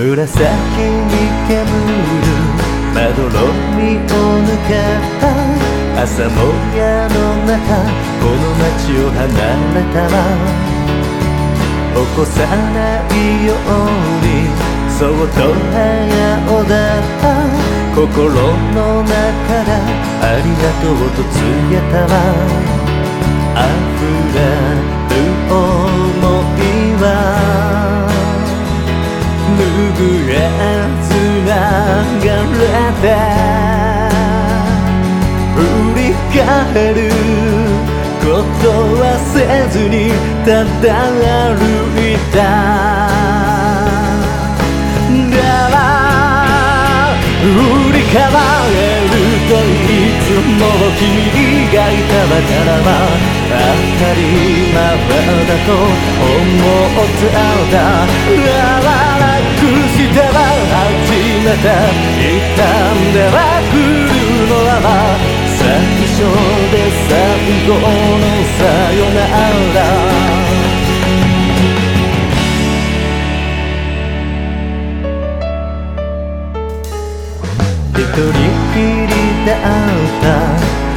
紫に煙るまどろみを抜けた朝もやの中この街を離れたら起こさないようにそっと部屋を出た心の中でありがとうと告げたら溢れる想い拭えつながれて振り返ることはせずにただ歩いた。だら振り返るといつも君がいただからば当たり前だと思ったあらなくしては初めて痛んでは来るのは最初で最後のさよなら。一人きりで会った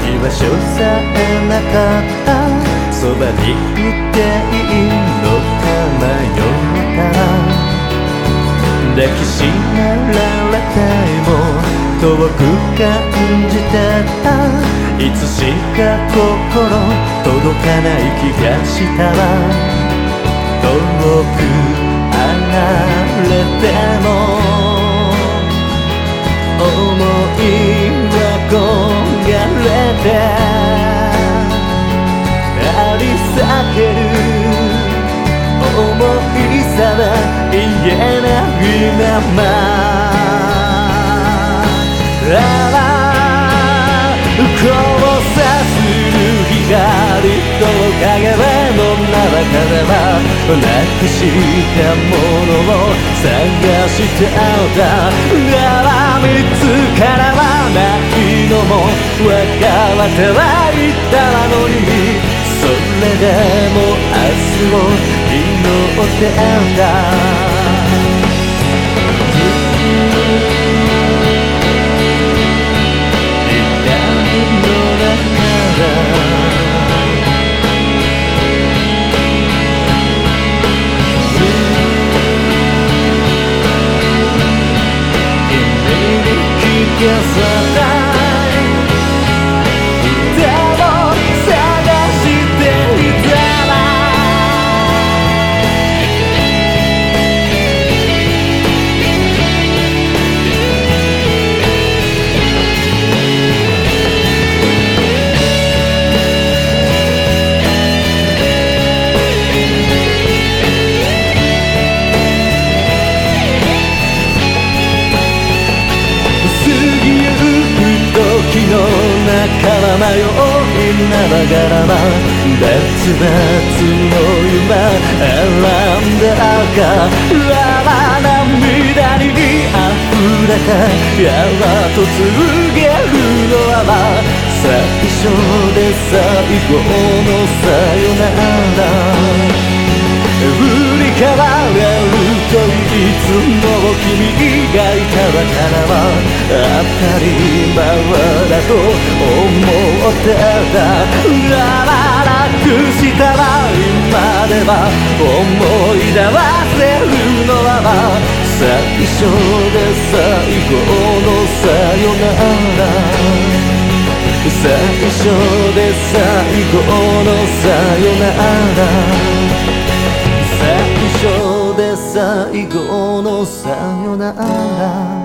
居場所さえなかった。そばにいていいの抱きしめられても遠く感じてたいつしか心届かない気がしたわ遠く離れても思いは焦がれてえないままあら交差する光と影の中ではなくしたものを探してあっただら見つからないのも分かってはいたのにそれでも明日を祈ってた消さ中は迷いながらば別々の夢選んで赤あら涙に溢れてやわと告げるのは最初で最後のさよなら。振り返るといつも君がいただからは当たり前だと思ってたならなくしたら今では思い出せるのは最初で最後のさよなら。最初で最後のさよなら。最初で最後のさよなら。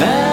Man.